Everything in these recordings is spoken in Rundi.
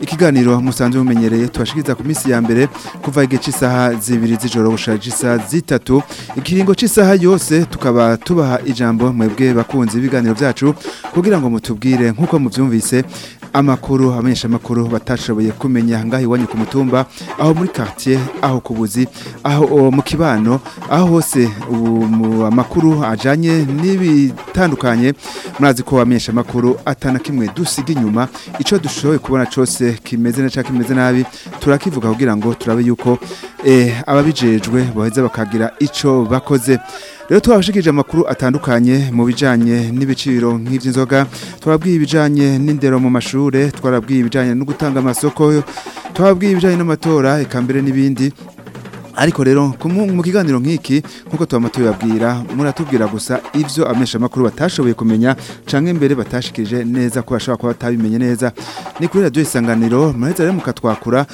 ikiganiro musanzwe mumenyereye tubashikiriza ku minsi ya mbere kuva igihe cy'isaha zibiri z'ijoro gushaje isaha zitatu ikiringo cy'isaha yose tukaba tubaha ijambo mwebwe bakunze ibiganiro byacu kugira ngo mutubwire nkuko mubyumvise amakuru abanyesha amakuru batashoboye kumenya ngaho iwanyu ku mutumba aho muri quartier aho kubuzi aho mu kibano aho hose amakuru ajanye n'ibitandukanye zitandukanye murazi ko wamenyesha makuru atana kimwe dusiga inyuma ico dushoboye kubona cyose kimeze na cyangwa kimeze nabi turakivuga kugira ngo turabe yuko eh ababijejwe baheze bakagira ico bakoze rero twabashikije amakuru atandukanye mu bijanye n'ibiciro nk'ivy'inzoga twabwiye ibijanye n'indero mu mashure twarabwiye ibijanye no gutanga amasoko twababwiye ibijanye n'amatora eka mbere n'ibindi ariko rero mu kiganiro nk'iki nk'uko tuba tuyababwira muratubwira gusa ibyo abamenyeshamakuru batashoboye kumenya cyangwa imbere batashikije neza ko bashobora kuba batabimenye neza ni kuri radiyo isanganiro murahita rero mukatwakura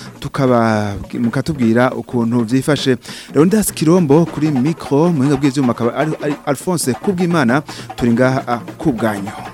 mukatubwira ukuntu byifashe rero ndasi kirombo kuri mikoro mu bw'ibyuma akaba ari alphonse kubw'imana turi ngaha ah, kubwanyu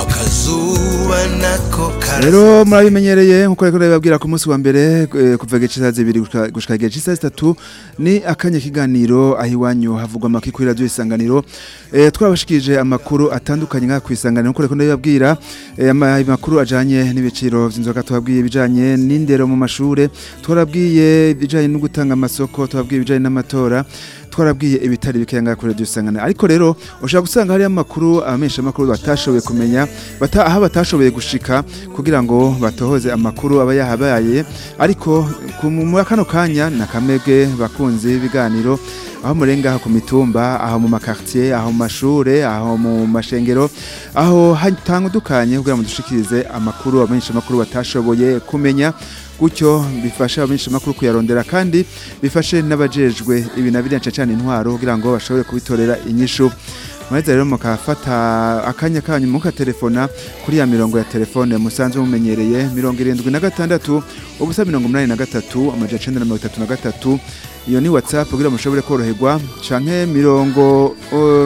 akazuba nako rero murabimenyereye nkuko rero babwira ku munsi wa mbere eh, kuva gicisa zibiri gushika gicisa zitatu ni akanya kiganiro aho iwanyu havugwa amaki kuri eh, twabashikije amakuru atandukanye ku isanganiro nkuko rero babwira eh, amakuru ajanye n'ibiciro by'inzoga twabwiye ibijyanye n'indero mu mashuri turabwiye bijanye no gutanga amasoko twabwiye ibijyanye n'amatora twarabwiye ibitari bikeya kuri radiyo isangane ariko rero ushobora gusanga hariyo amakuru abamenyesha amakuru batashoboye kumenya aho batashoboye gushika kugira ngo batohoze amakuru aba yahabaye ariko muri kano kanya ni akamebwe bakunze ibiganiro aho murenga ku mitumba aho mu makartier aho mu mashure aho mu mashengero aho hatanga udukanye kugira ngo dushikirize amakuru abamenyesha amakuru batashoboye kumenya gutyo bifasha abamenyeshamakuru kuyarondera kandi bifashe n'abajejwe ibi na biriya cyane intwaro kugira ngo bashobore kubitorera inyishu mwahita rero mukafata akanya kanyu mukatelefona kuri ya mirongo ya telefone musanzwe mumenyereye mirongo irindwi na gatandatu ubusa mirongo umunani na gatatu amajana icenda na mirongo itatu na gatatu iyo ni whatsapp kugira mushobore koroherwa canke mirongo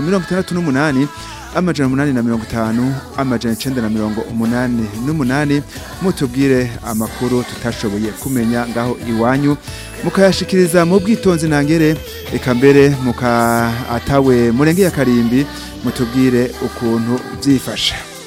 mirongo itandatu n'umunani amajana umunani na mirongo itanu amajana icenda na mirongo umunani n'umunani mutubwire amakuru tutashoboye kumenya ngaho iwanyu mukayashikiriza mu bwitonzi ntangere reka mbere muka atawe murengeye akarimbi mutubwire ukuntu byifasha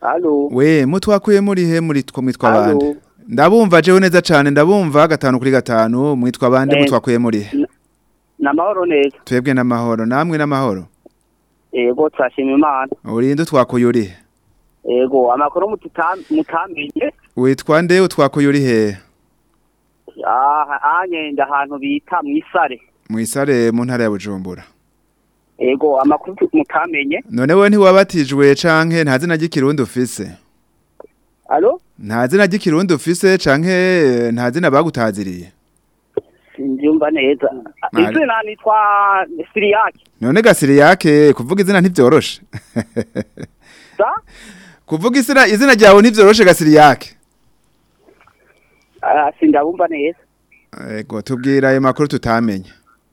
alo we mutwakwemurihe muri two mwitwa bande ndabumva jewe neza cyane ndabumva gatanu kuri gatanu mwitwa bande mutwakwemurihe namahoro neza twebwe namahoro namwe namahoro yego turashima imana urinde utwakuyurihe yego amakuru mutamenye witwa nde utwakuyurihe Aha ahanyenda ahantu bita mu isare mu isare mu ntara ya bujumbura ego amakuru mutamenye none we ntiwabatijwe canke nta zina ry'ikirundi ufise alo nta zina ry'ikirundi ufise canke nta zina bagutaziriye sinjumva neza izina nitwa siriyake none ga siriyake kuvuga izina ntibyoroshe kuvuga izina izina ryawe ntibyoroshe ga siriyake Ah, sindabumva neza ah, yego tubwira ayo makuru tutamenye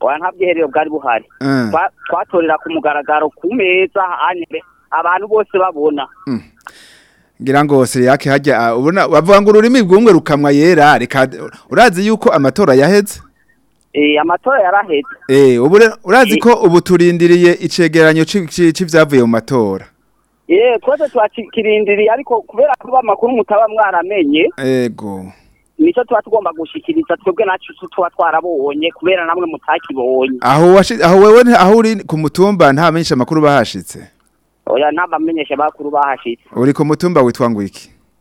oya nta bwiherero bwari buhari mm. twatorera ku mugaragaro ku meza abantu bose babona mm. ngira ngo siriyake hajya ah, ubona bavuga ngo ururimi bwumwe rukamwa yera reka urazi yuko amatora yaheze eh amatora yaraheze eh ubu urazi ko ubu turindiriye icegeranyo cy'ivyavuye mu matora eh twese twakirindiriye ariko kubera ko bamakuru mutaba mwaramenye yego nico tuba gushikiriza twebwe nacu tuba twarabonye kubera namwe mutakibonye aho aho wewe aho uri ku mutumba nta menshi amakuru bahashitse oya n'abamenyesha bakuru bahashitse uri ku mutumba witwa ngo iki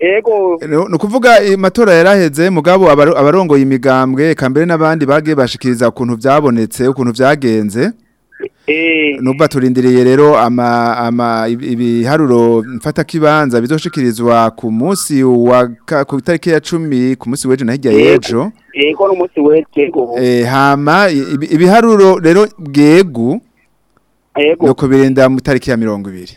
Ego. No kuvuga matora yaraheze mugabo abarongo imigambwe kambere nabandi bagiye bashikiriza ukuntu byabonetse ukuntu byagenze. Eh. Nuba turindiriye rero ama ama ibiharuro mfata kibanza bizoshikirizwa ku munsi wa ku tariki ya 10 ku munsi weje nahijya yejo. Ego n'umunsi weje. Eh hama ibiharuro rero bwegu. Ego. Nuko birenda mu tariki ya 20.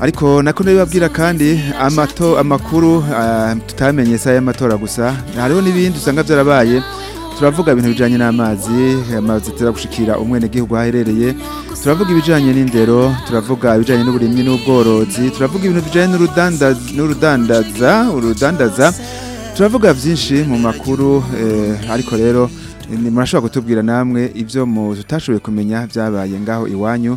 ariko nako ntibabwira kandi amato amakuru ah, tutamenye isaha y'amatora gusa hariho n'ibindi usanga byarabaye turavuga ibintu bijyanye n'amazi amazi gushikira umwenegihugu aho aherereye turavuga ibijyanye n'indero turavuga ibijyanye n'uburimyi n'ubworozi turavuga ibintu bijyanye n'urudandaza urudandaza turavuga byinshi mu makuru eh, ariko rero murashobora kutubwira namwe ibyo mutashoboye kumenya byabaye ngaho iwanyu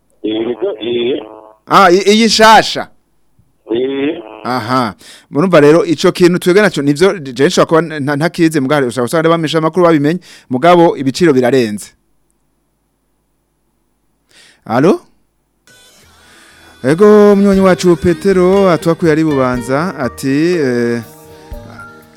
ah, iyi shasha aha murumva rero ico kintu twebwe naco nivyo je nshaka kuba ntakize mugabo usanga bamesha makuru babimenye mugabo ibiciro birarenze Allo Ego mnyonyi wacu Petero atwakuye ari bubanza ati eh,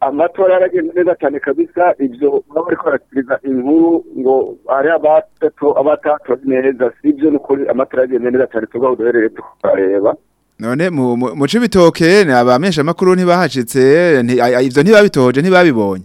amatora yaragenze neza cyane kabisa ibyo baba bariko baratiriza inkuru ngo hari abatato abatatoze neza si ibyo ni ukuri amatora yagenze neza cyane tugaho duhereye tukareba none mu mu cibitoke abamesha makuru ntibahashitse ivyo ntibabitoje ntibabibonye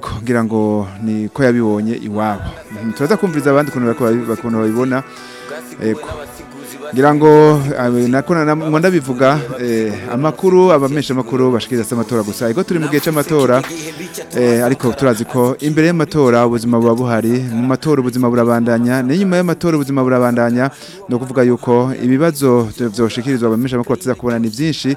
kugira ngo ni ko yabibonye iwabo mm, turaza kumviriza abandi ukuntu babibona ngira ngo eh, ngo ndabivuga eh, amakuru abamesha amakuru bashikiriza amatora gusa ego turi mu gihe cy'amatora eh, ariko turazi ko imbere y'amatora ubuzima buba buhari mu matora ubuzima burabandanya n'inyuma y'amatora ubuzima burabandanya ni ukuvuga yuko ibibazo byashikirizwa abamesha amakuru batiza kubona ni byinshi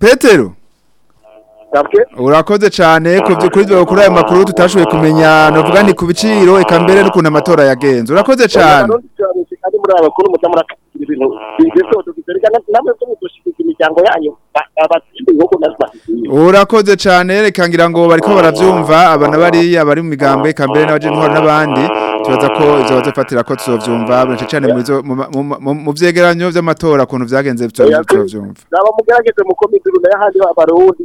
Petero urakoze cyane ku by'ukuri kuri ayo makuru tutashoboye kumenya navuga ni ku biciro reka mbere n'ukuntu amatora yagenze urakoze cyane urakoze cyane reka ngira ngo bariko barabyumva abana bariya bari mu migambo eka mbere n'abajentwari n'abandi tubaza ko izo bazofatira ko tuzovyumva bwinshi cyane mu izo mu vyegeranyo vy'amatora kuntu vyagenze tuzovyumva nabo mugerageze mukomizuru na yahandi abarundi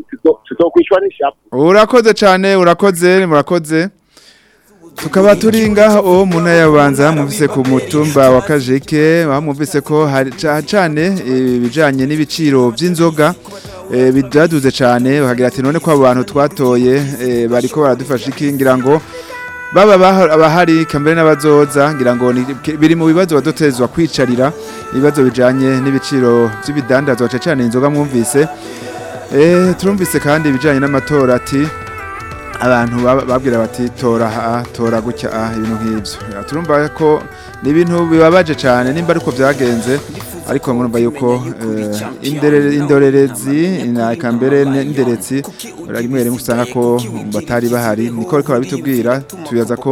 tuzokwishwa n'ishapo urakoze cyane urakoze murakoze tukaba turi ngaha uwo umuntu yabanza mwumvise ku mutumba wa kajike bamuvise ko cyane eh, ibijyanye n'ibiciro by'inzoga eh, bidaduze cyane bakagira ati none ko abantu twatoye eh, bariko baradufasha ikingira ngo baba abahari kambere n'abazoza ngira ngo biri mu bibazo badotezwa kwicarira ibibazo bijanye n'ibiciro by'ibidandazwa cyane inzoga mwumvise eh turumvise kandi ibijanye n'amatora ati abantu babwira bati tora ha tora gutya ibintu nk'ibyo turumva ko ni ibintu bibabaje cyane nimba ariko byagenze ariko murumva yuko eh, indorerezi aka mbere n'inderetsi rimwe usanga ko batari bahari niko bikaba bitubwira tubibaza ko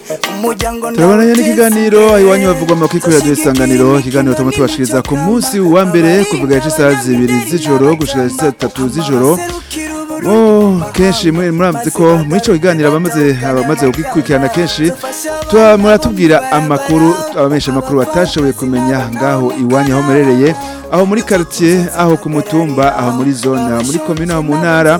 n'ikiganiro bavugwa ya dusanganiro ikiganiro tuma tubashiriza ku munsi wa mbere kuvuga isaha zibiri z'ijoro gushika isaha zitatu z'ijoro Oh, kenshi murambye ko muri icyo kiganiro abamaze kugikurikirana kenshi muratubwira amakuru abamenyesha amakuru batashoboye kumenya ngaho iwanyu aho murereye aho muri karitsiye aho ku mutumba aho muri zone aho muri komine aho mu ntara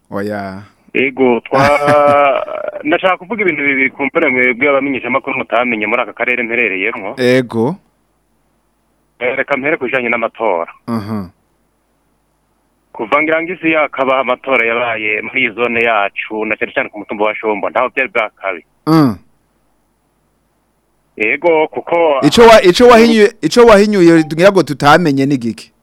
Oya. Yego twa ndashaka kuvuga ibintu bibiri kumpera mwebwe abamenyesha mutamenye muri aka karere mperereyemo. Yego. Eh, reka mpere kujanye n'amatora. Mhm. Uh -huh. kuva ngirangisi amatora yabaye muri zone yacu na cyane cyane ku mutumba wa Shombo ntaho byari bwakabi. Mm. ego kuko icyo wahinyuye icyo wahinyuye ngo tutamenye ni gike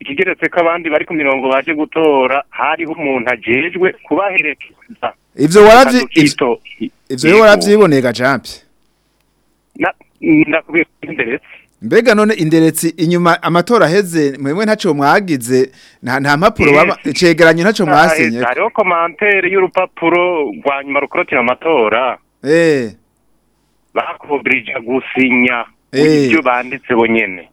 ikigeretse ko abandi bari ku mirongo baje gutora hariho umuntu agejwe kubaherekeza ibyo warabyiboneka jambi ndakubwira ko imbere mbega none inderetsi inyuma amatora aheze mwemwe ntacyo mwagize nta mpapuro eh. baba cegeranyo ntacyo ah, mwasinye eh, hariho komantere y'urupapuro rwa nyuma rukorotira amatora eh bakobrija gusinya eh. ibyo banditse bonyene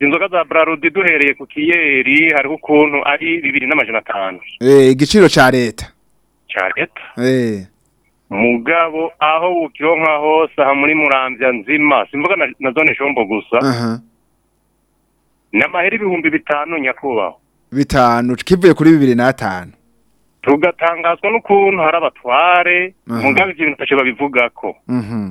inzoga za burarudi duhereye ku kiyeri hariho ukuntu ari bibiri n'amajana atanu eh, igiciro cya leta cya leta eh. mugabo aho bukironka hose aha muri murambya nzima simvuga na zone shombo gusa ni amahera ibihumbi bitanu nyakubahwa bitanu kivuye kuri bibiri n'atanu tugatangazwa n'ukuntu hari abatware muganga ikintu ntacyo babivuga ko mhm.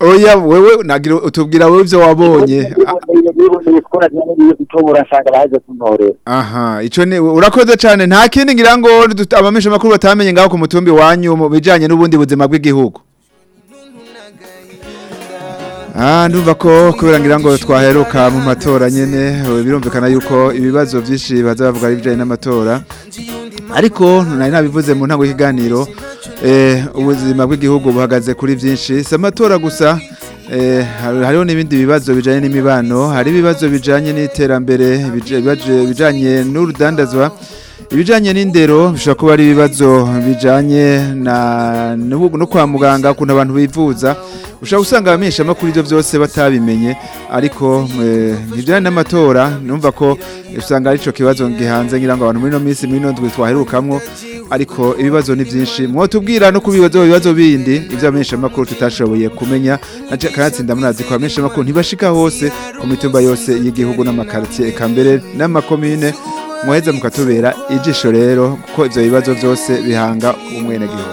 oya wewe nagira utubwira wewe ibyo wabonye aha ico ne urakoze cyane nta kindi ngira ngo abamesha makuru batamenye ngaho ku mutumbi wanyu mu bijanye n'ubundi buzima bw'igihugu Ah, ndumva ko kubera ngo twaheruka mu matora nyine eh, birumvikana yuko ibibazo byinshi baza bavuga ibijyanye n'amatora ariko nari nabivuze mu ntango y'ikiganiro eh, ubuzima bw'igihugu buhagaze kuri byinshi si amatora gusa eh, hariho n'ibindi bibazo bijyanye n'imibano hari ibibazo bijyanye n'iterambere bijyanye n'urudandazwa ibijyanye n'indero bishobora kuba ari ibibazo bijyanye no kwa muganga ukuntu abantu bivuza ushobora gusanga abamenyesha amakuru ibyo byose batabimenye ariko eh, ntibijyanye n'amatora numva ko usanga aricyo kibazo gihanze ngira ngo abantu muri ino minsi muri ino ndwi twaherukamwo ariko ibibazo ni byinshi mwotubwira no kubibazo ibibazo bindi ibyo abamenyesha tutashoboye kumenya kanatsinda munazi ko abamenyesha ntibashika hose ku mitumba yose y'igihugu n'amakaritsiye eka mbere n'amakomine muheze mukatubera ijisho rero kuko ibyo bibazo byose bihanga umwenegihugu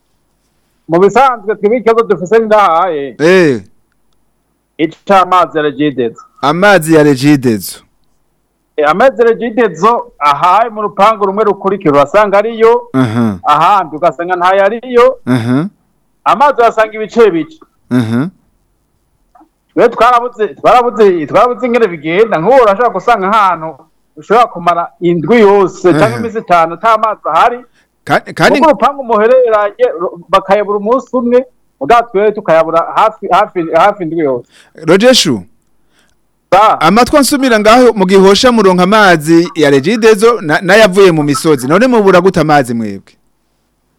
mu bisanzwe twibike ko dufise ndahaye eh. ica amazi ya regidezo amazi ya regidezo eh, amazi ya regidezo aha mu rupangu rumwe rukurikira urasanga ariyo ahandi ugasanga ntayo ariyo amazi urasanga ibice bice rero twarabuze ingene bigenda nk'ubu urashobora gusanga ahantu ushobora kumara indwi yose cyangwa iminsi itanu nta mazi ahari kuko urupangu muhereranye bakayobora umunsi umwe ubwatsi tukayabura hafi hafi hafi indwi yose rogeshu amatwi nsumira ngaho mu gihe muronka amazi ya regidezo n'ayavuye mu misozi none mubura guta amazi mwebwe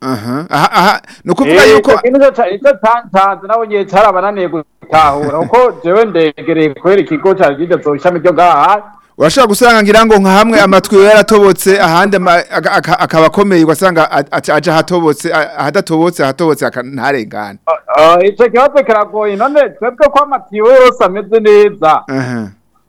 aha ni ukuvuga eh, yuko icyo tantanze nawe ngiye cyarabananiye gutahura kuko jewe ndegereye kubera ikigo cya gide ishami ryo ngaha urashobora gusanga ngira ngo nka hamwe amatwi we yaratobotse ahandi akaba akomeye ugasanga aje ahatobotse ahadatobotse ahatobotse ntarengane icyo kibazo kiragoye none twebwe ko amatiyo yose ameze neza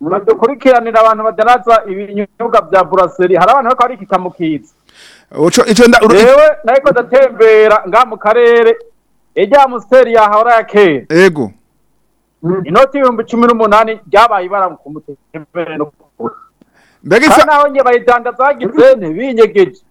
badukurikiranira abantu badaraza ibinyobwa vya buraseri hari abantu bariko barikika mu kiza ewe nariko ndatembera nga mu karere irya musiteri yahora ya kera ego inoti ibihumbi cumi n'umunani ryabaye ibara ku mutembere naho nge bayidanda zagize ntibinyegeje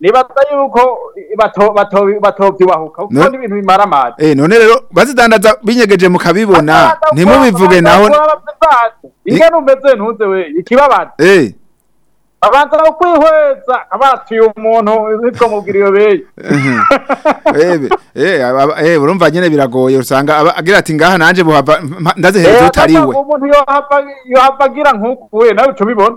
nibaza yuko batobyubahuka kuko n'ibintu bimara amazi eh none rero bazidandaza binyegeje mukabibona ntimubivuge naho ingene umeze ntuze we ikibabaza eh abanza no kwihweza abatuye umuntu nitwo mubwiriye beye ebe eh urumva nyene biragoye usanga agira ati ngaha nanje buhava ndaze hejuru eh, utariwe umuntu yo hapa yo hapagira nawe uco bibona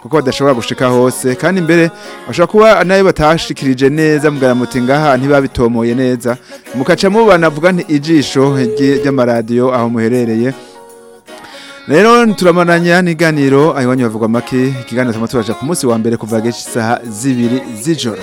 kuko badashobora gushika hose kandi mbere bashobora kuba nayo batashikirije neza muti ngaha ntibabitomoye neza mukaca banavuga avuga ijisho ry'amaradiyo aho muherereye rero turamananya n'iganiro aho iwanyu havugwa make ikiganiro turabona ku munsi wa mbere kuva agace isaha z'ibiri z'ijoro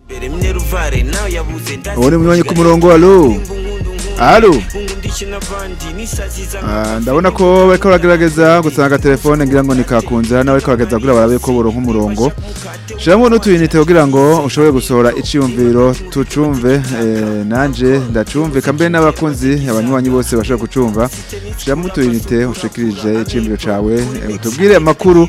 imbere mneruvare nawe yabuze uwo ni munywanyi ku murongo alo Alô Ah, ndabona ko bariko baragerageza gusanga telefone ngira ngo nikakunze nawe kagerageza kugira barabe ko boronka umurongo shiramo n'utuyinite kugira ngo ushobore gusohora iciyumviro tucumve eh, nanje ndacumve kambe n'abakunzi abanywanyi bose bashobora gucumva shiramo utuyinite ushikirije iciyumviro cawe eh, utubwire amakuru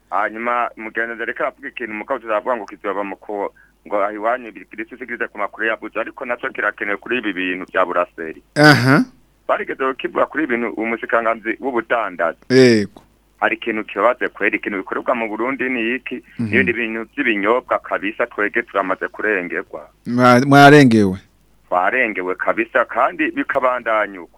hanyuma mugenzi reka avuga ikintu mukaba tuzavuga ngo kizoba muko ngo ahiwanyu biri kirisize ku makuru ya buja ariko nacyo kirakenewe kuri ibi bintu bya buraseri aha uh -huh. twarigezeho kivuga kuri ibintu umushikiranganzi w'ubudandazi yego hari ikintu kibabaje kwera ikintu bikorerwa mu Burundi ni iki mhm. n'ibindi bintu by'ibinyobwa kabisa twege turamaze kurengerwa mwarengewe twarengewe kabisa kandi bikabandanyuka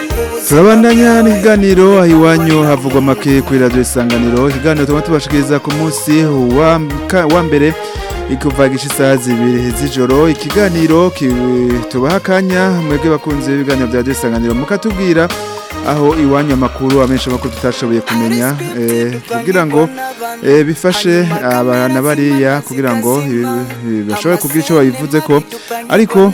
turabandanya n'ibiganiro iwanyu havugwa amake kuri radiyo isanganiro ikiganiro tuba tubashikiriza ku munsi wa mbere ikuvagisha isaha zibiri z'ijoro ikiganiro tubaha akanya mwebwe bakunze ibiganiro bya radiyo isanganiro mukatubwira aho iwanyu amakuru amenshi amakuru tutashoboye kumenya eh, kugira ngo eh, bifashe abana bariya kugira ngo bashobore kugira icyo babivuze ko ariko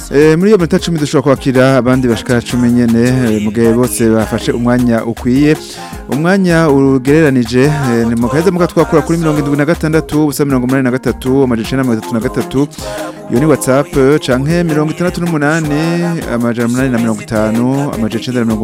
Eh, muri iyo minota cumi dushobora kwakira abandi bashika cumi nyene eh, mu gihe bose bafashe umwanya ukwiye umwanya ugereranije eh, ni mu kaheza muka twakura kuri mirongo indwi na gatandatu ubusa mirongo umunani na gatatu amajana mirongo itatu na gatatu iyo ni watsapu canke mirongo itandatu n'umunani amajana umunani na mirongo itanu amajana icenda na mirongo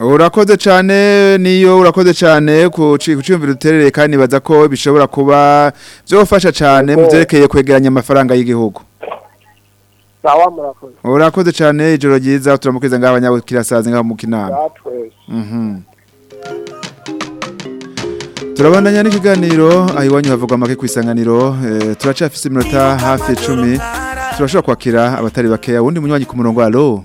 Urakoze cyane niyo urakoze cyane ku cyumviro uterereye kandi baza ko bishobora kuba byofasha cyane mu byerekeye kwegeranya amafaranga y'igihugu urakoze cyane ijoro ryiza turamukwiza ngaho abanyabukira saza ngaho mu kinama turabandanya n'ikiganiro aho iwanyu havugwa make ku isanganiro eh, turacafise iminota hafi icumi turashobora kwakira abatari bakeya wundi munywanyi ku murongo alo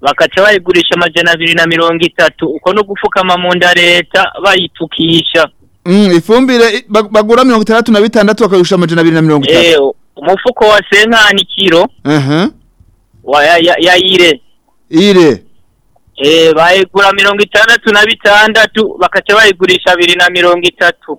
bakaca bayigurisha amajana abiri na mirongo itatu uko no gupfukama mu nda leta bayitukisha mm, ifumbire bagura mirongo itandatu na bitandatu bakagurishije amajana abiri na mirongo itatu eh, umufuko wa senkanikiro ya ire ire eh, bayigura mirongo itandatu na bitandatu bakaca bayigurisha abiri na mirongo itatu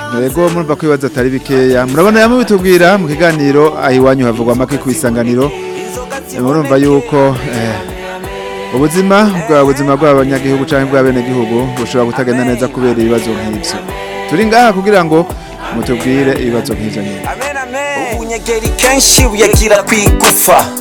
ntego murumva ko ibibazo atari bikeya murabandanya yamubitubwira mu kiganiro aho iwanyu havugwa make ku isanganiro murumva yuko eh, ubuzima bwa buzima bw'abanyagihugu cyangwa bw'abenegihugu bushobora gutagenda neza kubera ibibazo nk'ibyo turi ngaha kugira ngo mutubwire ibibazo nk'izo nyine ubunyegeri kenshi buyagira ku igufa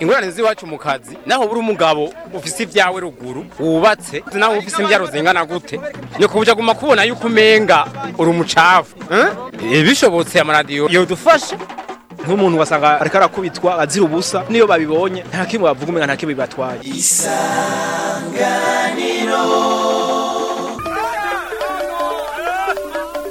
ingurane z'iwacu mu kazi naho buri umugabo ufise ibyawe ruguru wubatse naho ufise imbyaro zingana gute ni kubuja guma kubona yuko umenga uri umucafu eh? Eh, bishobotse amaradiyo yodufasha nk'umuntu wasanga ariko arakubitwa azira ubusa niyo babibonye nta kimwe bavuga umenga nta kimwe bibatwaye isanganiro